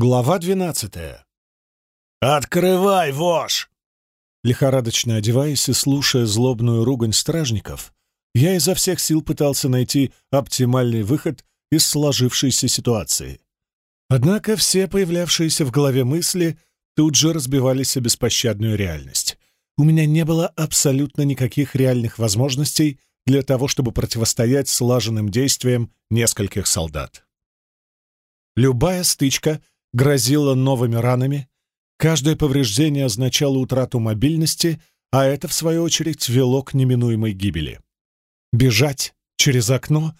Глава двенадцатая. «Открывай, вож!» Лихорадочно одеваясь и слушая злобную ругань стражников, я изо всех сил пытался найти оптимальный выход из сложившейся ситуации. Однако все появлявшиеся в голове мысли тут же разбивались о беспощадную реальность. У меня не было абсолютно никаких реальных возможностей для того, чтобы противостоять слаженным действиям нескольких солдат. Любая стычка — грозило новыми ранами, каждое повреждение означало утрату мобильности, а это, в свою очередь, вело к неминуемой гибели. Бежать через окно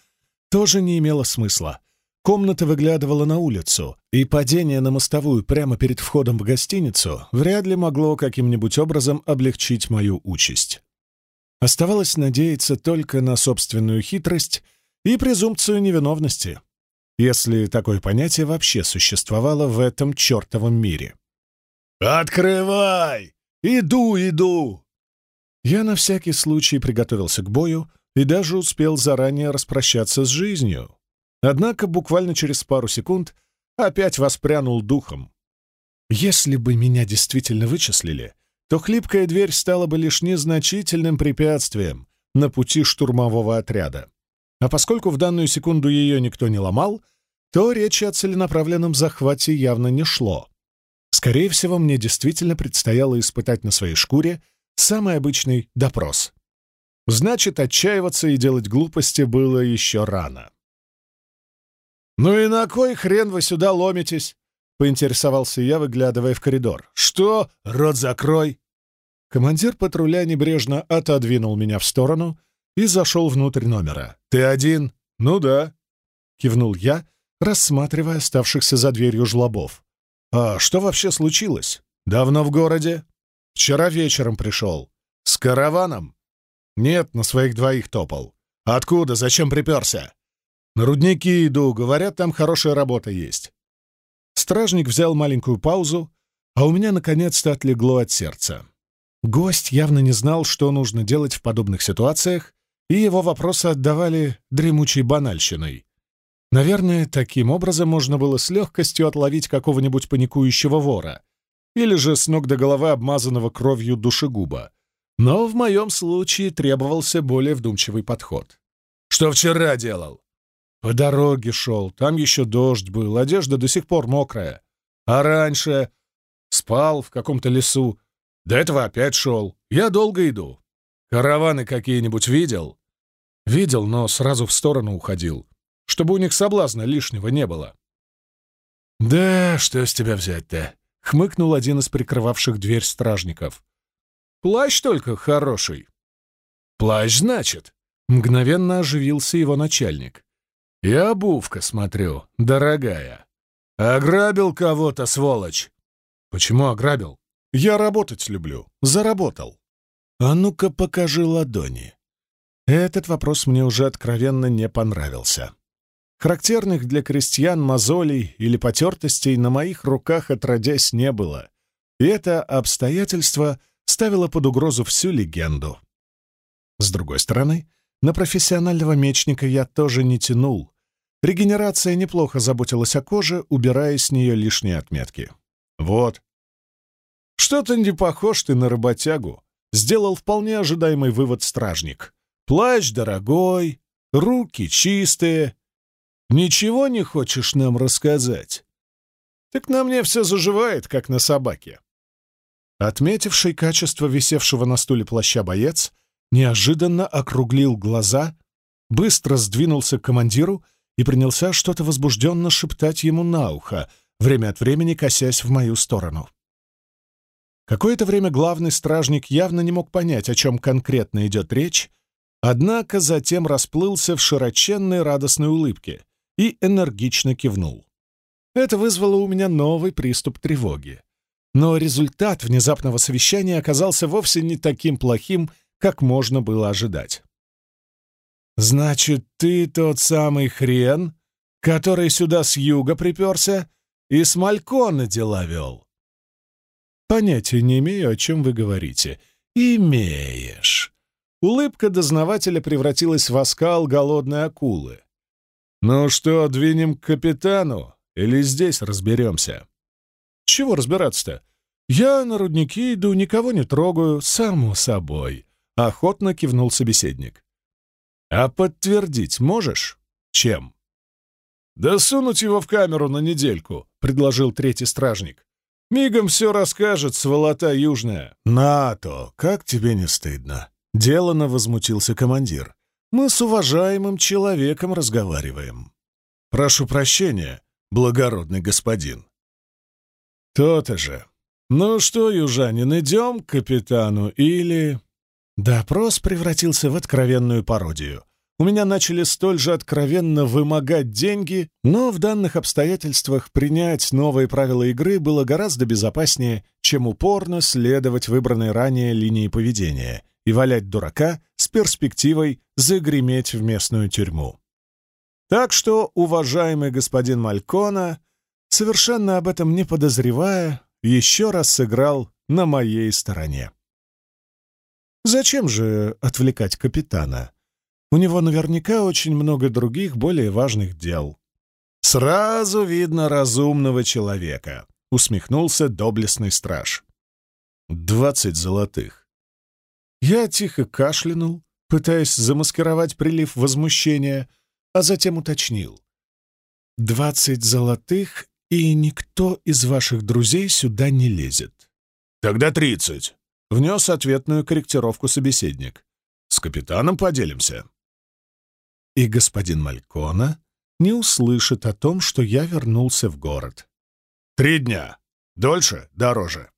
тоже не имело смысла. Комната выглядывала на улицу, и падение на мостовую прямо перед входом в гостиницу вряд ли могло каким-нибудь образом облегчить мою участь. Оставалось надеяться только на собственную хитрость и презумпцию невиновности если такое понятие вообще существовало в этом чертовом мире. «Открывай! Иду, иду!» Я на всякий случай приготовился к бою и даже успел заранее распрощаться с жизнью. Однако буквально через пару секунд опять воспрянул духом. Если бы меня действительно вычислили, то хлипкая дверь стала бы лишь незначительным препятствием на пути штурмового отряда. А поскольку в данную секунду ее никто не ломал, то речи о целенаправленном захвате явно не шло. Скорее всего, мне действительно предстояло испытать на своей шкуре самый обычный допрос. Значит, отчаиваться и делать глупости было еще рано. «Ну и на кой хрен вы сюда ломитесь?» — поинтересовался я, выглядывая в коридор. «Что? Рот закрой!» Командир патруля небрежно отодвинул меня в сторону и зашел внутрь номера. «Ты один?» «Ну да», — кивнул я, рассматривая оставшихся за дверью жлобов. «А что вообще случилось? Давно в городе? Вчера вечером пришел. С караваном?» «Нет, на своих двоих топал. Откуда? Зачем приперся?» «На рудники иду, говорят, там хорошая работа есть». Стражник взял маленькую паузу, а у меня наконец-то отлегло от сердца. Гость явно не знал, что нужно делать в подобных ситуациях, и его вопросы отдавали дремучей банальщиной. Наверное, таким образом можно было с легкостью отловить какого-нибудь паникующего вора или же с ног до головы обмазанного кровью душегуба. Но в моем случае требовался более вдумчивый подход. «Что вчера делал?» «По дороге шел, там еще дождь был, одежда до сих пор мокрая. А раньше спал в каком-то лесу. До этого опять шел. Я долго иду. Караваны какие-нибудь видел?» «Видел, но сразу в сторону уходил чтобы у них соблазна лишнего не было. «Да, что с тебя взять-то?» — хмыкнул один из прикрывавших дверь стражников. «Плащ только хороший». «Плащ, значит?» — мгновенно оживился его начальник. «И обувка, смотрю, дорогая. Ограбил кого-то, сволочь!» «Почему ограбил?» «Я работать люблю. Заработал». «А ну-ка покажи ладони». Этот вопрос мне уже откровенно не понравился. Характерных для крестьян мозолей или потертостей на моих руках отродясь не было, и это обстоятельство ставило под угрозу всю легенду. С другой стороны, на профессионального мечника я тоже не тянул. Регенерация неплохо заботилась о коже, убирая с нее лишние отметки. Вот. «Что-то не похож ты на работягу», — сделал вполне ожидаемый вывод стражник. «Плащ дорогой, руки чистые, Ничего не хочешь нам рассказать? Так на мне все заживает, как на собаке. Отметивший качество висевшего на стуле плаща боец неожиданно округлил глаза, быстро сдвинулся к командиру и принялся что-то возбужденно шептать ему на ухо, время от времени косясь в мою сторону. Какое-то время главный стражник явно не мог понять, о чем конкретно идет речь, однако затем расплылся в широченной радостной улыбке и энергично кивнул. Это вызвало у меня новый приступ тревоги. Но результат внезапного совещания оказался вовсе не таким плохим, как можно было ожидать. «Значит, ты тот самый хрен, который сюда с юга приперся и с Малькона дела вел?» «Понятия не имею, о чем вы говорите». «Имеешь». Улыбка дознавателя превратилась в оскал голодной акулы. «Ну что, двинем к капитану или здесь разберемся?» Чего разбираться-то? Я на рудники иду, никого не трогаю, само собой. Охотно кивнул собеседник. А подтвердить можешь? Чем? Да сунуть его в камеру на недельку, предложил третий стражник. Мигом все расскажет, сволота южная. «Нато, как тебе не стыдно?» — делано возмутился командир. «Мы с уважаемым человеком разговариваем. Прошу прощения, благородный господин». «То-то же. Ну что, южанин, идем к капитану или...» Допрос превратился в откровенную пародию. У меня начали столь же откровенно вымогать деньги, но в данных обстоятельствах принять новые правила игры было гораздо безопаснее, чем упорно следовать выбранной ранее линии поведения и валять дурака с перспективой загреметь в местную тюрьму. Так что, уважаемый господин Малькона, совершенно об этом не подозревая, еще раз сыграл на моей стороне. Зачем же отвлекать капитана? У него наверняка очень много других, более важных дел. «Сразу видно разумного человека», — усмехнулся доблестный страж. «Двадцать золотых». Я тихо кашлянул, пытаясь замаскировать прилив возмущения, а затем уточнил. «Двадцать золотых, и никто из ваших друзей сюда не лезет». «Тогда тридцать», — внес ответную корректировку собеседник. «С капитаном поделимся» и господин Малькона не услышит о том, что я вернулся в город. «Три дня. Дольше, дороже».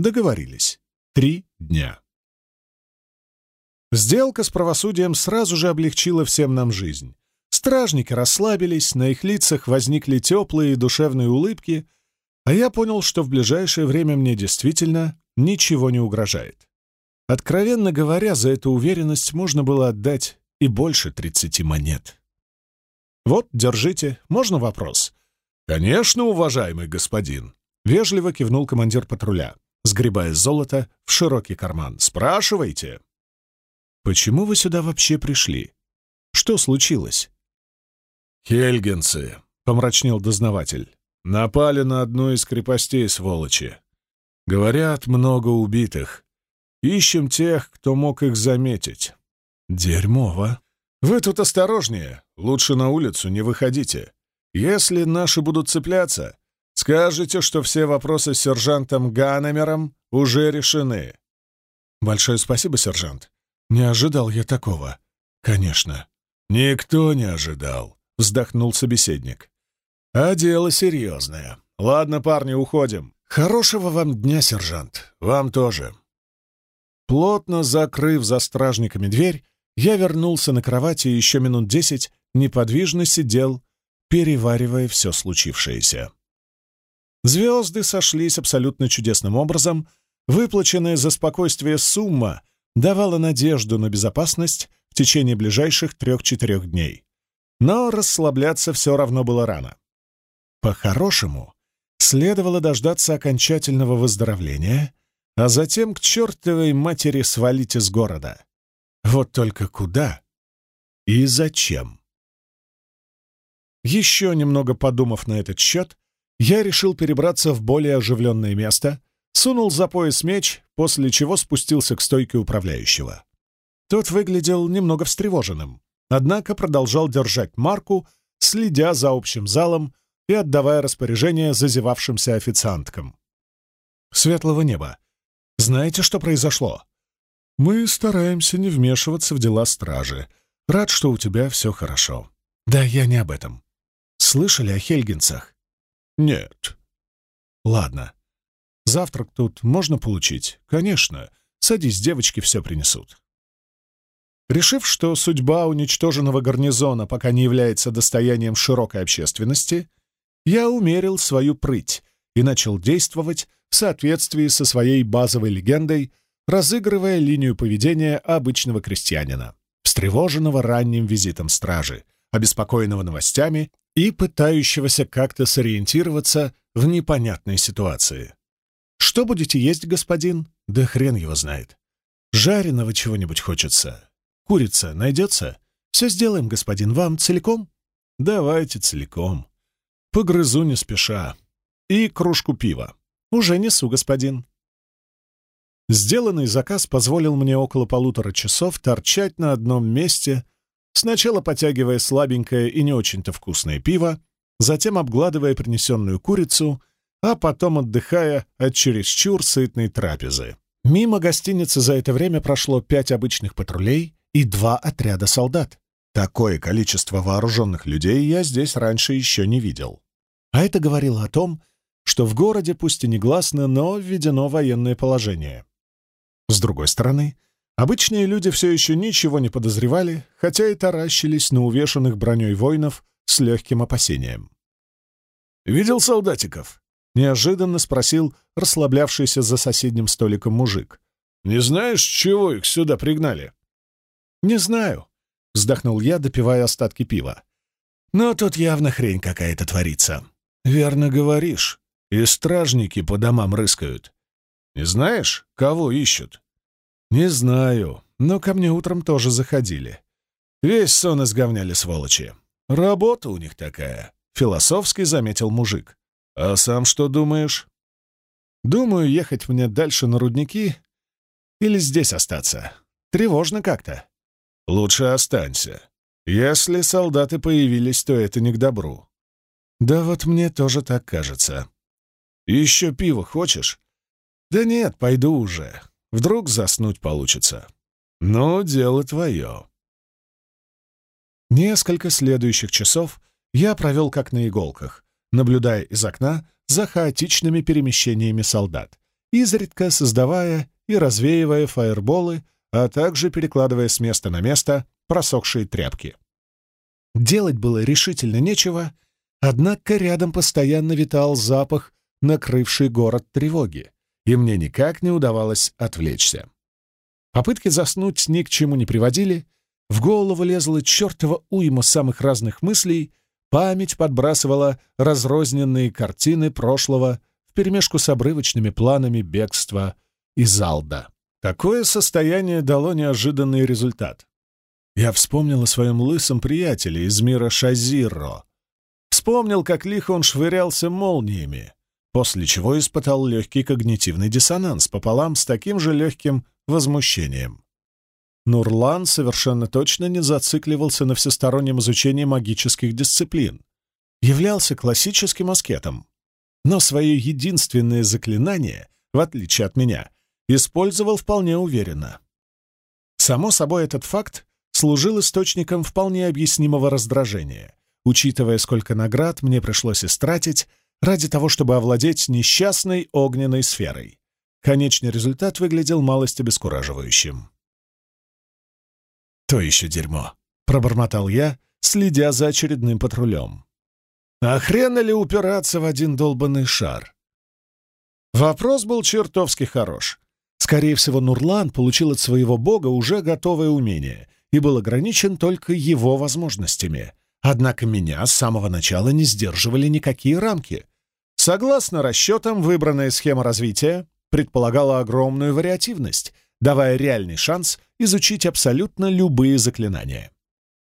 Договорились. Три дня. Сделка с правосудием сразу же облегчила всем нам жизнь. Стражники расслабились, на их лицах возникли теплые и душевные улыбки, а я понял, что в ближайшее время мне действительно ничего не угрожает. Откровенно говоря, за эту уверенность можно было отдать и больше тридцати монет. «Вот, держите. Можно вопрос?» «Конечно, уважаемый господин!» — вежливо кивнул командир патруля, сгребая золото в широкий карман. «Спрашивайте!» «Почему вы сюда вообще пришли? Что случилось?» «Хельгенцы», — помрачнел дознаватель, — «напали на одну из крепостей, сволочи. Говорят, много убитых. Ищем тех, кто мог их заметить. «Дерьмово. Вы тут осторожнее. Лучше на улицу не выходите. Если наши будут цепляться, скажите, что все вопросы с сержантом Ганнемером уже решены». «Большое спасибо, сержант. Не ожидал я такого. Конечно». «Никто не ожидал», — вздохнул собеседник. «А дело серьезное. Ладно, парни, уходим. Хорошего вам дня, сержант. Вам тоже». Плотно закрыв за стражниками дверь, я вернулся на кровати и еще минут десять неподвижно сидел, переваривая все случившееся. Звезды сошлись абсолютно чудесным образом, выплаченная за спокойствие сумма давала надежду на безопасность в течение ближайших трех-четырех дней. Но расслабляться все равно было рано. По-хорошему, следовало дождаться окончательного выздоровления, а затем к чертовой матери свалить из города. Вот только куда и зачем? Еще немного подумав на этот счет, я решил перебраться в более оживленное место, сунул за пояс меч, после чего спустился к стойке управляющего. Тот выглядел немного встревоженным, однако продолжал держать марку, следя за общим залом и отдавая распоряжение зазевавшимся официанткам. «Светлого неба! Знаете, что произошло?» Мы стараемся не вмешиваться в дела стражи. Рад, что у тебя все хорошо. Да, я не об этом. Слышали о Хельгинцах? Нет. Ладно. Завтрак тут можно получить? Конечно. Садись, девочки все принесут. Решив, что судьба уничтоженного гарнизона пока не является достоянием широкой общественности, я умерил свою прыть и начал действовать в соответствии со своей базовой легендой — разыгрывая линию поведения обычного крестьянина, встревоженного ранним визитом стражи, обеспокоенного новостями и пытающегося как-то сориентироваться в непонятной ситуации. «Что будете есть, господин?» «Да хрен его знает. Жареного чего-нибудь хочется. Курица найдется? Все сделаем, господин. Вам целиком?» «Давайте целиком. Погрызу не спеша. И кружку пива. «Уже несу, господин». Сделанный заказ позволил мне около полутора часов торчать на одном месте, сначала потягивая слабенькое и не очень-то вкусное пиво, затем обгладывая принесенную курицу, а потом отдыхая от чересчур сытной трапезы. Мимо гостиницы за это время прошло пять обычных патрулей и два отряда солдат. Такое количество вооруженных людей я здесь раньше еще не видел. А это говорило о том, что в городе, пусть и негласно, но введено военное положение. С другой стороны, обычные люди все еще ничего не подозревали, хотя и таращились на увешанных броней воинов с легким опасением. «Видел солдатиков?» — неожиданно спросил расслаблявшийся за соседним столиком мужик. «Не знаешь, чего их сюда пригнали?» «Не знаю», — вздохнул я, допивая остатки пива. «Но тут явно хрень какая-то творится». «Верно говоришь. И стражники по домам рыскают. Не знаешь, кого ищут?» «Не знаю, но ко мне утром тоже заходили. Весь сон изговняли сволочи. Работа у них такая», — философски заметил мужик. «А сам что думаешь?» «Думаю, ехать мне дальше на рудники или здесь остаться. Тревожно как-то». «Лучше останься. Если солдаты появились, то это не к добру». «Да вот мне тоже так кажется». «Еще пиво хочешь?» «Да нет, пойду уже. Вдруг заснуть получится». «Ну, дело твое». Несколько следующих часов я провел как на иголках, наблюдая из окна за хаотичными перемещениями солдат, изредка создавая и развеивая фаерболы, а также перекладывая с места на место просохшие тряпки. Делать было решительно нечего, однако рядом постоянно витал запах, накрывший город тревоги, и мне никак не удавалось отвлечься. Попытки заснуть ни к чему не приводили, в голову лезла чертова уйма самых разных мыслей — Память подбрасывала разрозненные картины прошлого вперемешку с обрывочными планами бегства из Алда. Такое состояние дало неожиданный результат. Я вспомнил о своем лысом приятеле из мира Шазиро. Вспомнил, как лихо он швырялся молниями, после чего испытал легкий когнитивный диссонанс пополам с таким же легким возмущением. Нурлан совершенно точно не зацикливался на всестороннем изучении магических дисциплин, являлся классическим аскетом, но свое единственное заклинание, в отличие от меня, использовал вполне уверенно. Само собой, этот факт служил источником вполне объяснимого раздражения, учитывая, сколько наград мне пришлось истратить ради того, чтобы овладеть несчастной огненной сферой. Конечный результат выглядел малость обескураживающим. «То еще дерьмо», — пробормотал я, следя за очередным патрулем. «А хрена ли упираться в один долбанный шар?» Вопрос был чертовски хорош. Скорее всего, Нурлан получил от своего бога уже готовое умение и был ограничен только его возможностями. Однако меня с самого начала не сдерживали никакие рамки. Согласно расчетам, выбранная схема развития предполагала огромную вариативность, давая реальный шанс изучить абсолютно любые заклинания.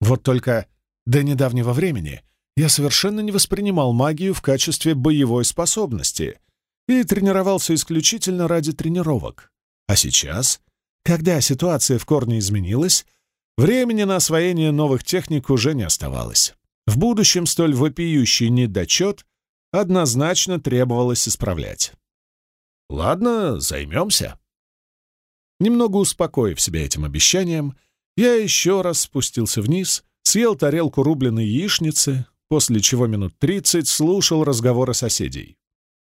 Вот только до недавнего времени я совершенно не воспринимал магию в качестве боевой способности и тренировался исключительно ради тренировок. А сейчас, когда ситуация в корне изменилась, времени на освоение новых техник уже не оставалось. В будущем столь вопиющий недочет однозначно требовалось исправлять. «Ладно, займемся», Немного успокоив себя этим обещанием, я еще раз спустился вниз, съел тарелку рубленой яичницы, после чего минут тридцать слушал разговоры соседей.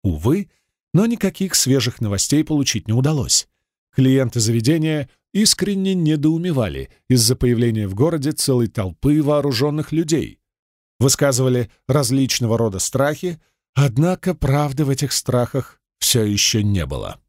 Увы, но никаких свежих новостей получить не удалось. Клиенты заведения искренне недоумевали из-за появления в городе целой толпы вооруженных людей. Высказывали различного рода страхи, однако правды в этих страхах все еще не было.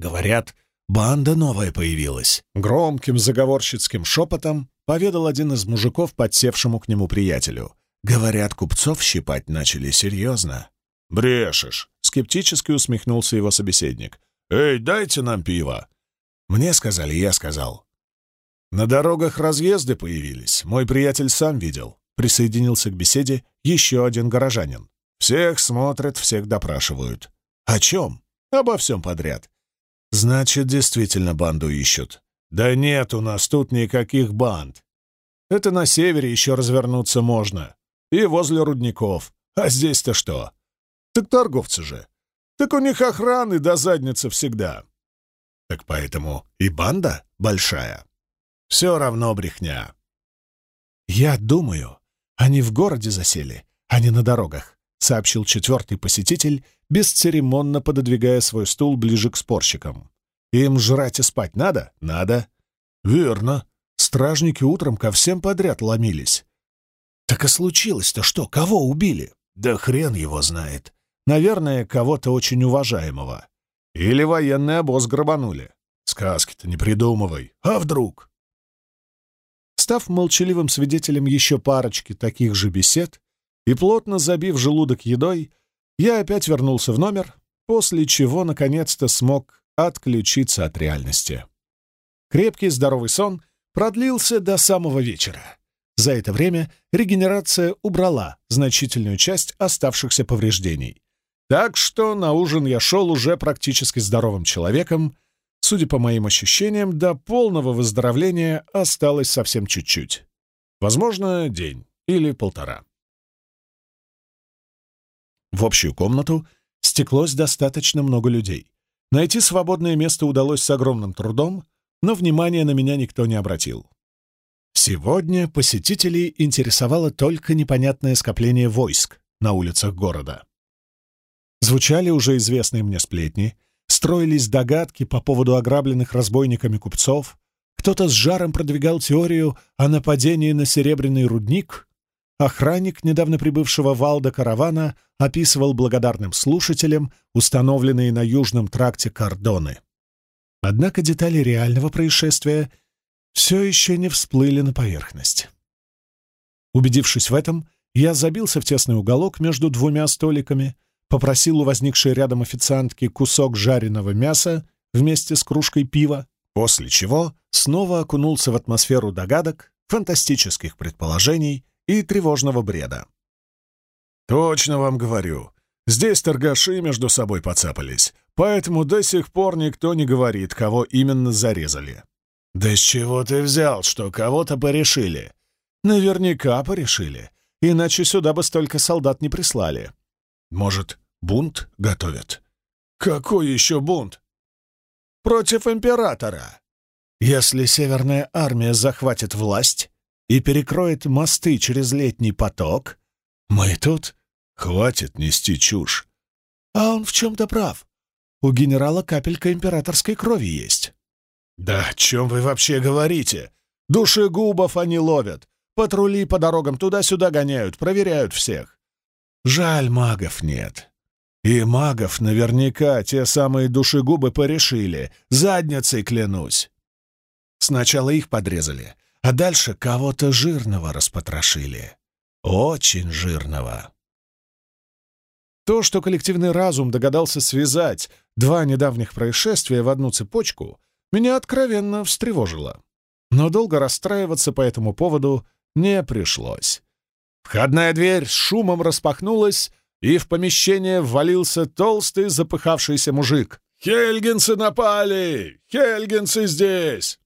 Говорят, банда новая появилась. Громким заговорщицким шепотом поведал один из мужиков подсевшему к нему приятелю. Говорят, купцов щипать начали серьезно. «Брешешь!» — скептически усмехнулся его собеседник. «Эй, дайте нам пиво!» «Мне сказали, я сказал». «На дорогах разъезды появились. Мой приятель сам видел». Присоединился к беседе еще один горожанин. Всех смотрят, всех допрашивают. О чем? Обо всем подряд. Значит, действительно банду ищут. Да нет у нас тут никаких банд. Это на севере еще развернуться можно. И возле рудников. А здесь-то что? Так торговцы же. Так у них охраны до задницы всегда. Так поэтому и банда большая. Все равно брехня. Я думаю, они в городе засели, а не на дорогах, сообщил четвертый посетитель, бесцеремонно пододвигая свой стул ближе к спорщикам. Им жрать и спать надо? Надо. Верно. Стражники утром ко всем подряд ломились. Так и случилось-то что? Кого убили? Да хрен его знает. Наверное, кого-то очень уважаемого. Или военный обоз грабанули. Сказки-то не придумывай. А вдруг? Став молчаливым свидетелем еще парочки таких же бесед и плотно забив желудок едой, я опять вернулся в номер, после чего наконец-то смог отключиться от реальности. Крепкий здоровый сон продлился до самого вечера. За это время регенерация убрала значительную часть оставшихся повреждений. Так что на ужин я шел уже практически здоровым человеком. Судя по моим ощущениям, до полного выздоровления осталось совсем чуть-чуть. Возможно, день или полтора. В общую комнату стеклось достаточно много людей. Найти свободное место удалось с огромным трудом, но внимания на меня никто не обратил. Сегодня посетителей интересовало только непонятное скопление войск на улицах города. Звучали уже известные мне сплетни, строились догадки по поводу ограбленных разбойниками купцов, кто-то с жаром продвигал теорию о нападении на серебряный рудник, охранник недавно прибывшего Валда каравана описывал благодарным слушателям установленные на южном тракте кордоны. Однако детали реального происшествия все еще не всплыли на поверхность. Убедившись в этом, я забился в тесный уголок между двумя столиками — попросил у возникшей рядом официантки кусок жареного мяса вместе с кружкой пива, после чего снова окунулся в атмосферу догадок, фантастических предположений и тревожного бреда. «Точно вам говорю, здесь торгаши между собой поцапались, поэтому до сих пор никто не говорит, кого именно зарезали». «Да с чего ты взял, что кого-то порешили?» «Наверняка порешили, иначе сюда бы столько солдат не прислали». «Может, Бунт готовят. Какой еще бунт? Против императора. Если Северная армия захватит власть и перекроет мосты через летний поток, мы тут... Хватит нести чушь. А он в чем-то прав. У генерала капелька императорской крови есть. Да о чем вы вообще говорите? Душегубов они ловят. Патрули по дорогам туда-сюда гоняют, проверяют всех. Жаль, магов нет. И магов наверняка те самые душегубы порешили, задницей клянусь. Сначала их подрезали, а дальше кого-то жирного распотрошили. Очень жирного. То, что коллективный разум догадался связать два недавних происшествия в одну цепочку, меня откровенно встревожило. Но долго расстраиваться по этому поводу не пришлось. Входная дверь с шумом распахнулась, и в помещение ввалился толстый запыхавшийся мужик. «Хельгенцы напали! Хельгенцы здесь!»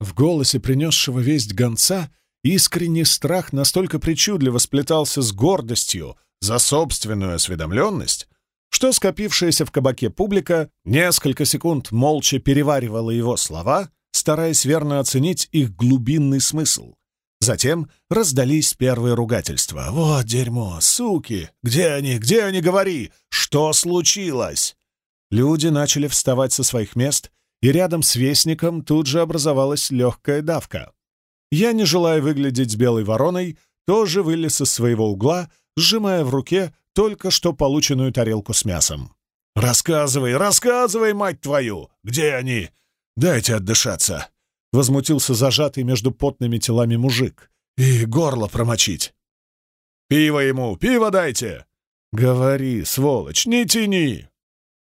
В голосе принесшего весть гонца искренний страх настолько причудливо сплетался с гордостью за собственную осведомленность, что скопившаяся в кабаке публика несколько секунд молча переваривала его слова, стараясь верно оценить их глубинный смысл. Затем раздались первые ругательства. «Вот дерьмо! Суки! Где они? Где они? Говори! Что случилось?» Люди начали вставать со своих мест, и рядом с вестником тут же образовалась легкая давка. Я, не желая выглядеть белой вороной, тоже вылез из своего угла, сжимая в руке только что полученную тарелку с мясом. «Рассказывай, рассказывай, мать твою! Где они? Дайте отдышаться!» — возмутился зажатый между потными телами мужик. «И горло промочить!» «Пиво ему! Пиво дайте!» «Говори, сволочь, не тяни!»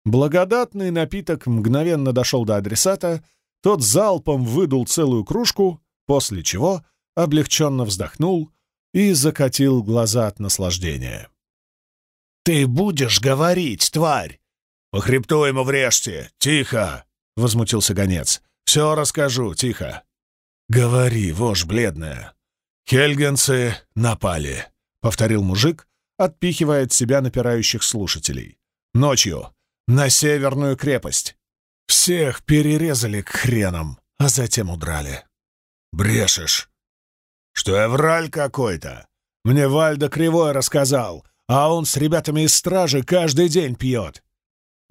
Благодатный напиток мгновенно дошел до адресата, тот залпом выдул целую кружку, после чего облегченно вздохнул и закатил глаза от наслаждения. Ты будешь говорить, тварь!» «По хребту ему врежьте! Тихо!» — возмутился гонец. «Все расскажу, тихо!» «Говори, вошь бледная!» «Хельгенцы напали!» — повторил мужик, отпихивая от себя напирающих слушателей. «Ночью! На северную крепость! Всех перерезали к хренам, а затем удрали!» «Брешешь!» «Что я враль какой-то!» Мне Вальда Кривой рассказал, а он с ребятами из стражи каждый день пьет.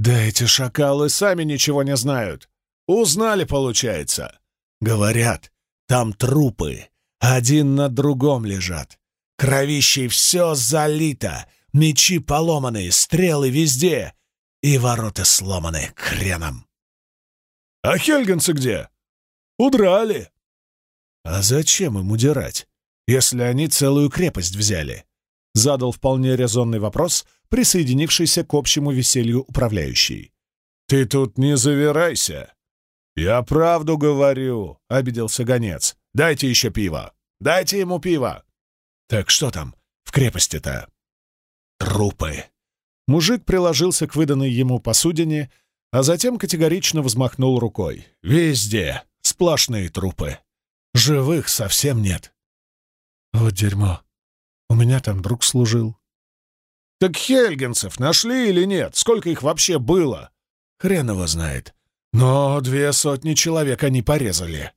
Да эти шакалы сами ничего не знают. Узнали, получается. Говорят, там трупы, один на другом лежат. Кровищей все залито, мечи поломаны, стрелы везде, и ворота сломаны хреном. А хельгенцы где? Удрали. А зачем им удирать, если они целую крепость взяли? Задал вполне резонный вопрос, присоединившийся к общему веселью управляющий. «Ты тут не завирайся!» «Я правду говорю», — обиделся гонец. «Дайте еще пиво! Дайте ему пиво!» «Так что там в крепости-то?» «Трупы!» Мужик приложился к выданной ему посудине, а затем категорично взмахнул рукой. «Везде сплошные трупы. Живых совсем нет». «Вот дерьмо. У меня там друг служил. «Так хельгенцев нашли или нет? Сколько их вообще было?» «Хрен его знает. Но две сотни человек они порезали».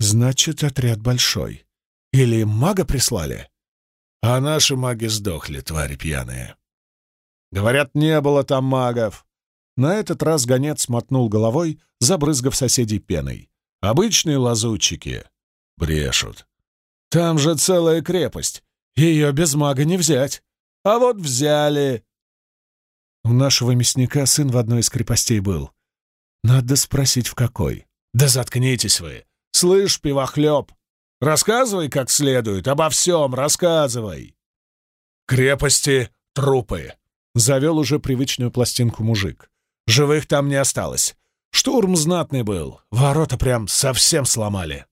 «Значит, отряд большой. Или мага прислали?» «А наши маги сдохли, твари пьяные». «Говорят, не было там магов». На этот раз гонец мотнул головой, забрызгав соседей пеной. «Обычные лазутчики. Брешут. Там же целая крепость. Ее без мага не взять. А вот взяли. У нашего мясника сын в одной из крепостей был. Надо спросить, в какой. Да заткнитесь вы. Слышь, пивохлеб, рассказывай как следует, обо всем рассказывай. Крепости — трупы. Завел уже привычную пластинку мужик. Живых там не осталось. Штурм знатный был. Ворота прям совсем сломали.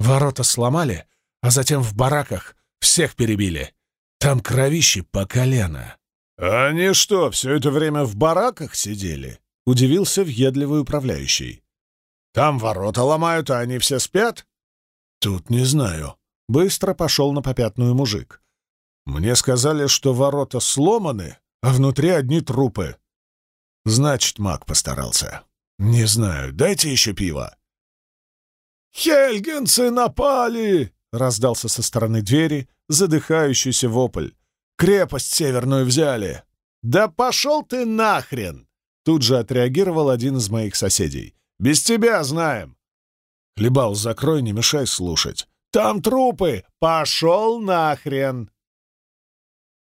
Ворота сломали, а затем в бараках всех перебили. Там кровищи по колено». «Они что, все это время в бараках сидели?» — удивился въедливый управляющий. «Там ворота ломают, а они все спят?» «Тут не знаю». Быстро пошел на попятную мужик. «Мне сказали, что ворота сломаны, а внутри одни трупы. Значит, маг постарался. Не знаю, дайте еще пиво». «Хельгенцы напали!» — раздался со стороны двери, задыхающийся вопль. «Крепость северную взяли!» «Да пошел ты нахрен!» Тут же отреагировал один из моих соседей. «Без тебя знаем!» «Хлебал, закрой, не мешай слушать!» «Там трупы! Пошел нахрен!»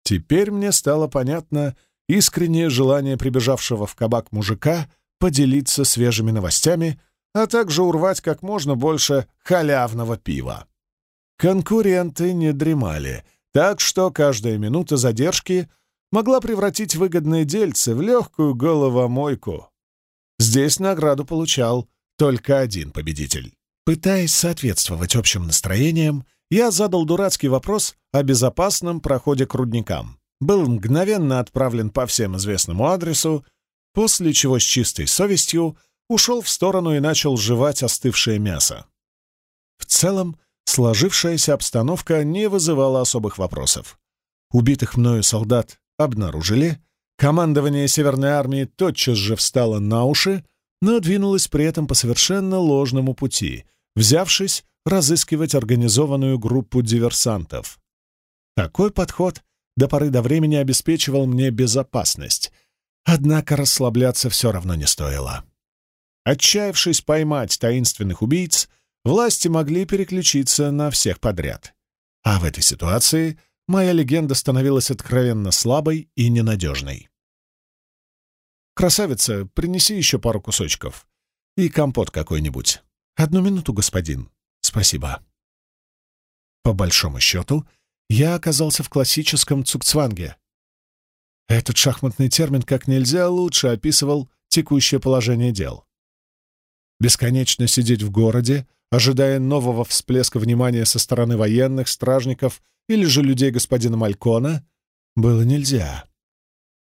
Теперь мне стало понятно искреннее желание прибежавшего в кабак мужика поделиться свежими новостями, а также урвать как можно больше халявного пива. Конкуренты не дремали, так что каждая минута задержки могла превратить выгодные дельцы в легкую головомойку. Здесь награду получал только один победитель. Пытаясь соответствовать общим настроениям, я задал дурацкий вопрос о безопасном проходе к рудникам. Был мгновенно отправлен по всем известному адресу, после чего с чистой совестью ушел в сторону и начал жевать остывшее мясо. В целом, Сложившаяся обстановка не вызывала особых вопросов. Убитых мною солдат обнаружили, командование Северной армии тотчас же встало на уши, но двинулось при этом по совершенно ложному пути, взявшись разыскивать организованную группу диверсантов. Такой подход до поры до времени обеспечивал мне безопасность, однако расслабляться все равно не стоило. Отчаявшись поймать таинственных убийц, власти могли переключиться на всех подряд. А в этой ситуации моя легенда становилась откровенно слабой и ненадежной. «Красавица, принеси еще пару кусочков. И компот какой-нибудь. Одну минуту, господин. Спасибо». По большому счету, я оказался в классическом цукцванге. Этот шахматный термин как нельзя лучше описывал текущее положение дел. Бесконечно сидеть в городе, ожидая нового всплеска внимания со стороны военных, стражников или же людей господина Малькона, было нельзя.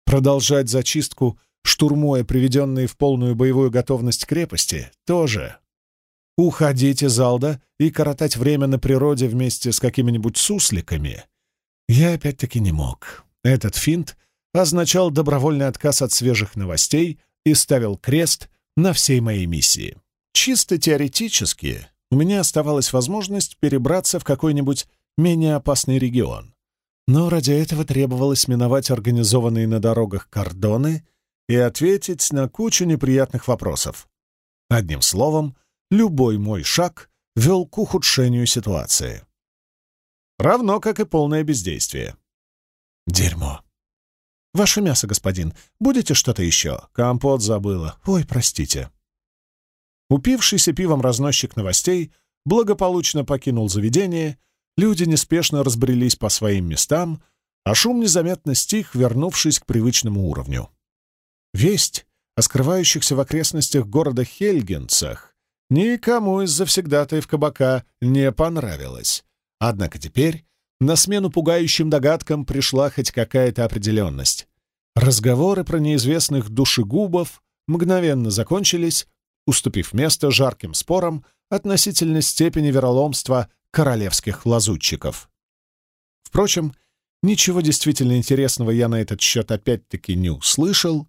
Продолжать зачистку, штурмуя приведенные в полную боевую готовность крепости, тоже. Уходить из Алда и коротать время на природе вместе с какими-нибудь сусликами я опять-таки не мог. Этот финт означал добровольный отказ от свежих новостей и ставил крест на всей моей миссии. Чисто теоретически у меня оставалась возможность перебраться в какой-нибудь менее опасный регион. Но ради этого требовалось миновать организованные на дорогах кордоны и ответить на кучу неприятных вопросов. Одним словом, любой мой шаг вел к ухудшению ситуации. Равно как и полное бездействие. Дерьмо. «Ваше мясо, господин. Будете что-то еще?» «Компот забыла. Ой, простите». Упившийся пивом разносчик новостей благополучно покинул заведение, люди неспешно разбрелись по своим местам, а шум незаметно стих, вернувшись к привычному уровню. Весть о скрывающихся в окрестностях города Хельгенцах никому из завсегдатаев кабака не понравилась. Однако теперь на смену пугающим догадкам пришла хоть какая-то определенность. Разговоры про неизвестных душегубов мгновенно закончились, уступив место жарким спорам относительно степени вероломства королевских лазутчиков. Впрочем, ничего действительно интересного я на этот счет опять-таки не услышал.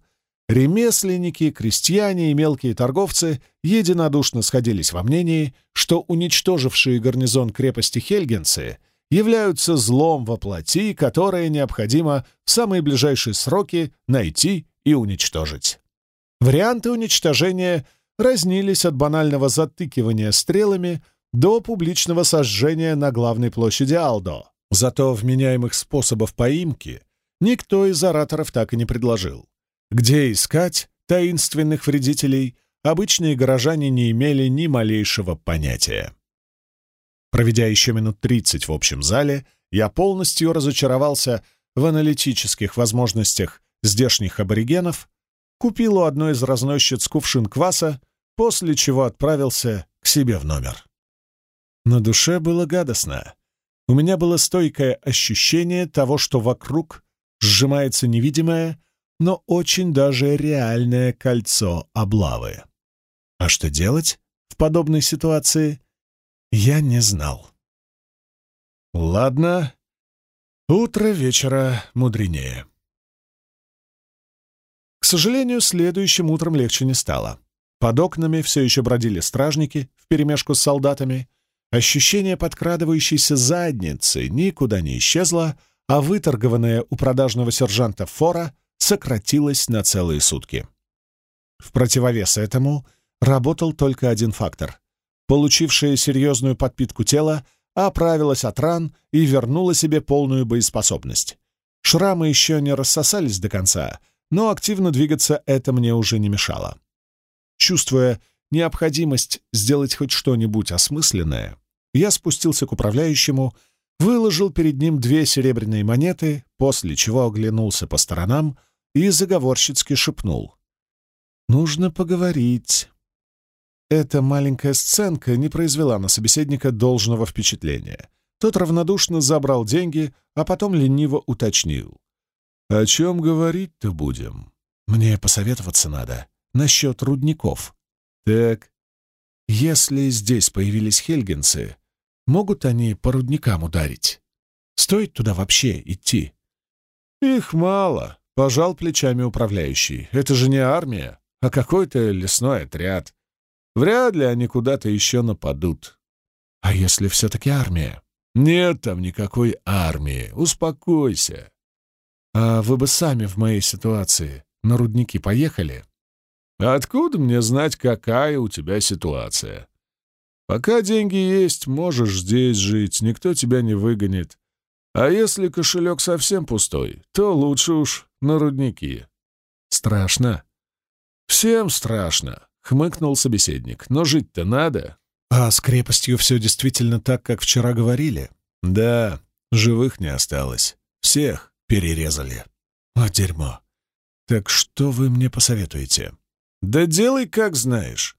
Ремесленники, крестьяне и мелкие торговцы единодушно сходились во мнении, что уничтожившие гарнизон крепости Хельгенцы являются злом во плоти, которое необходимо в самые ближайшие сроки найти и уничтожить. Варианты уничтожения разнились от банального затыкивания стрелами до публичного сожжения на главной площади Алдо. Зато вменяемых способов поимки никто из ораторов так и не предложил. Где искать таинственных вредителей, обычные горожане не имели ни малейшего понятия. Проведя еще минут тридцать в общем зале, я полностью разочаровался в аналитических возможностях здешних аборигенов, купил у одной из разносчиц кувшин кваса, после чего отправился к себе в номер. На душе было гадостно. У меня было стойкое ощущение того, что вокруг сжимается невидимое, но очень даже реальное кольцо облавы. А что делать в подобной ситуации, я не знал. Ладно, утро вечера мудренее. К сожалению, следующим утром легче не стало. Под окнами все еще бродили стражники вперемешку с солдатами. Ощущение подкрадывающейся задницы никуда не исчезло, а выторгованная у продажного сержанта фора сократилось на целые сутки. В противовес этому работал только один фактор получившая серьезную подпитку тела, оправилась от ран и вернула себе полную боеспособность. Шрамы еще не рассосались до конца, но активно двигаться это мне уже не мешало. Чувствуя необходимость сделать хоть что-нибудь осмысленное, я спустился к управляющему, выложил перед ним две серебряные монеты, после чего оглянулся по сторонам и заговорщицки шепнул. «Нужно поговорить». Эта маленькая сценка не произвела на собеседника должного впечатления. Тот равнодушно забрал деньги, а потом лениво уточнил. «О чем говорить-то будем? Мне посоветоваться надо. Насчет рудников. Так, если здесь появились хельгенцы, могут они по рудникам ударить? Стоит туда вообще идти?» «Их мало», — пожал плечами управляющий. «Это же не армия, а какой-то лесной отряд. Вряд ли они куда-то еще нападут. А если все-таки армия? Нет там никакой армии. Успокойся. А вы бы сами в моей ситуации на рудники поехали? Откуда мне знать, какая у тебя ситуация? Пока деньги есть, можешь здесь жить, никто тебя не выгонит. А если кошелек совсем пустой, то лучше уж на рудники. Страшно? Всем страшно хмыкнул собеседник. «Но жить-то надо». «А с крепостью все действительно так, как вчера говорили?» «Да, живых не осталось. Всех перерезали». «О, дерьмо! Так что вы мне посоветуете?» «Да делай, как знаешь.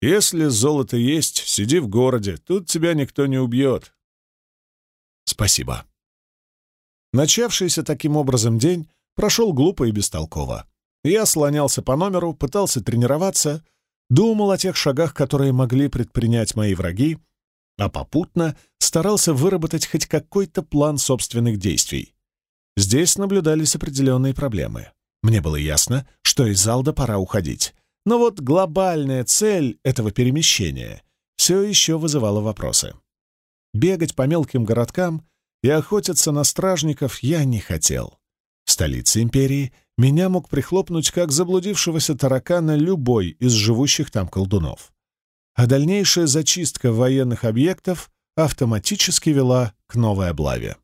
Если золото есть, сиди в городе, тут тебя никто не убьет». «Спасибо». Начавшийся таким образом день прошел глупо и бестолково. Я слонялся по номеру, пытался тренироваться, думал о тех шагах, которые могли предпринять мои враги, а попутно старался выработать хоть какой-то план собственных действий. Здесь наблюдались определенные проблемы. Мне было ясно, что из Залда пора уходить. Но вот глобальная цель этого перемещения все еще вызывала вопросы. Бегать по мелким городкам и охотиться на стражников я не хотел. В столице империи меня мог прихлопнуть как заблудившегося таракана любой из живущих там колдунов. А дальнейшая зачистка военных объектов автоматически вела к новой облаве.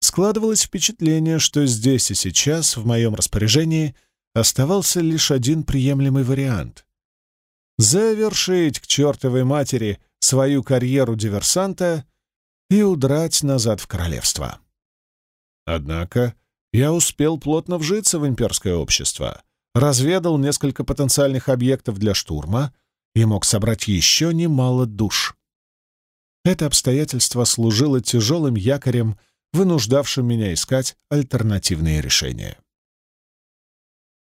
Складывалось впечатление, что здесь и сейчас, в моем распоряжении, оставался лишь один приемлемый вариант. Завершить к чертовой матери свою карьеру диверсанта и удрать назад в королевство. Однако я успел плотно вжиться в имперское общество, разведал несколько потенциальных объектов для штурма и мог собрать еще немало душ. Это обстоятельство служило тяжелым якорем, вынуждавшим меня искать альтернативные решения.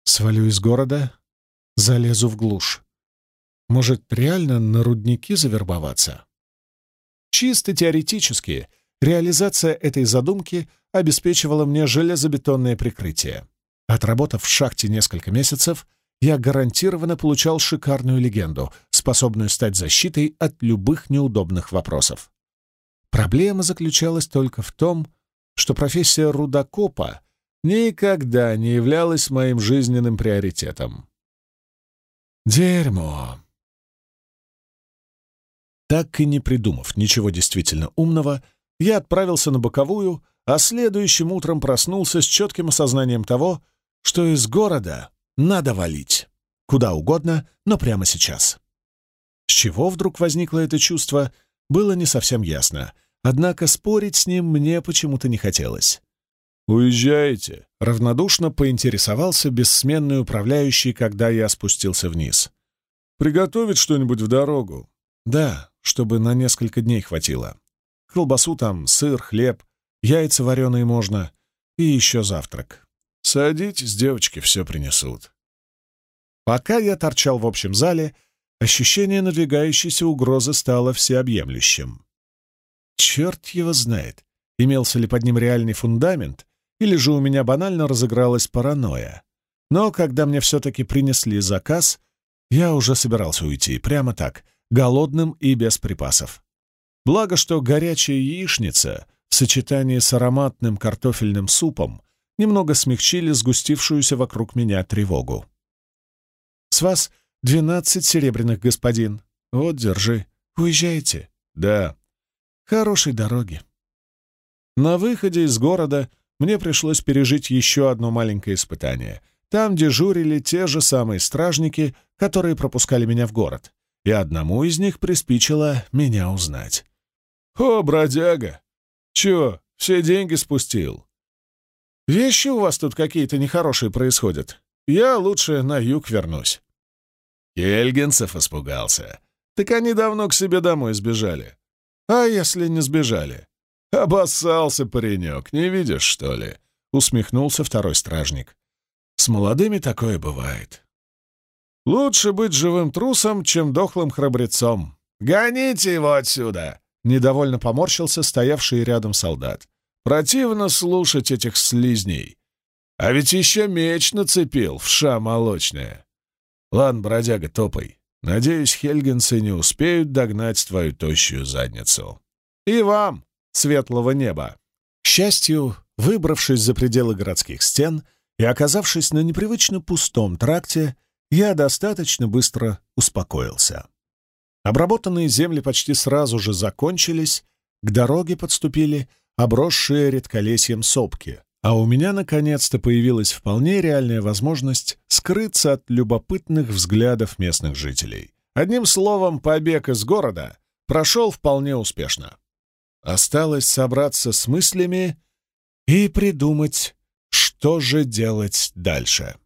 Свалю из города, залезу в глушь. Может, реально на рудники завербоваться? Чисто теоретически реализация этой задумки обеспечивала мне железобетонное прикрытие. Отработав в шахте несколько месяцев, я гарантированно получал шикарную легенду, способную стать защитой от любых неудобных вопросов. Проблема заключалась только в том, что профессия рудокопа никогда не являлась моим жизненным приоритетом. Дерьмо. Так и не придумав ничего действительно умного, я отправился на боковую, а следующим утром проснулся с четким осознанием того, что из города надо валить. Куда угодно, но прямо сейчас. С чего вдруг возникло это чувство, было не совсем ясно, однако спорить с ним мне почему-то не хотелось. «Уезжаете?» — равнодушно поинтересовался бессменный управляющий, когда я спустился вниз. «Приготовить что-нибудь в дорогу?» «Да, чтобы на несколько дней хватило. Колбасу там, сыр, хлеб, яйца вареные можно и еще завтрак. Садитесь, девочки все принесут». Пока я торчал в общем зале, ощущение надвигающейся угрозы стало всеобъемлющим. Черт его знает, имелся ли под ним реальный фундамент, или же у меня банально разыгралась паранойя. Но когда мне все-таки принесли заказ, я уже собирался уйти, прямо так, голодным и без припасов. Благо, что горячая яичница в сочетании с ароматным картофельным супом немного смягчили сгустившуюся вокруг меня тревогу. «С вас двенадцать серебряных, господин. Вот, держи. Уезжаете?» «Да». «Хорошей дороги». На выходе из города мне пришлось пережить еще одно маленькое испытание. Там дежурили те же самые стражники, которые пропускали меня в город и одному из них приспичило меня узнать. «О, бродяга! Чё, все деньги спустил?» «Вещи у вас тут какие-то нехорошие происходят. Я лучше на юг вернусь». Ельгенцев испугался. «Так они давно к себе домой сбежали. А если не сбежали?» «Обоссался паренек, не видишь, что ли?» — усмехнулся второй стражник. «С молодыми такое бывает. Лучше быть живым трусом, чем дохлым храбрецом. Гоните его отсюда!» — недовольно поморщился стоявший рядом солдат. «Противно слушать этих слизней. А ведь еще меч нацепил, вша молочная. Ладно, бродяга, топай. Надеюсь, хельгенцы не успеют догнать твою тощую задницу. И вам, светлого неба!» К счастью, выбравшись за пределы городских стен и оказавшись на непривычно пустом тракте, я достаточно быстро успокоился. Обработанные земли почти сразу же закончились, к дороге подступили обросшие редколесьем сопки, а у меня наконец-то появилась вполне реальная возможность скрыться от любопытных взглядов местных жителей. Одним словом, побег из города прошел вполне успешно. Осталось собраться с мыслями и придумать, что же делать дальше.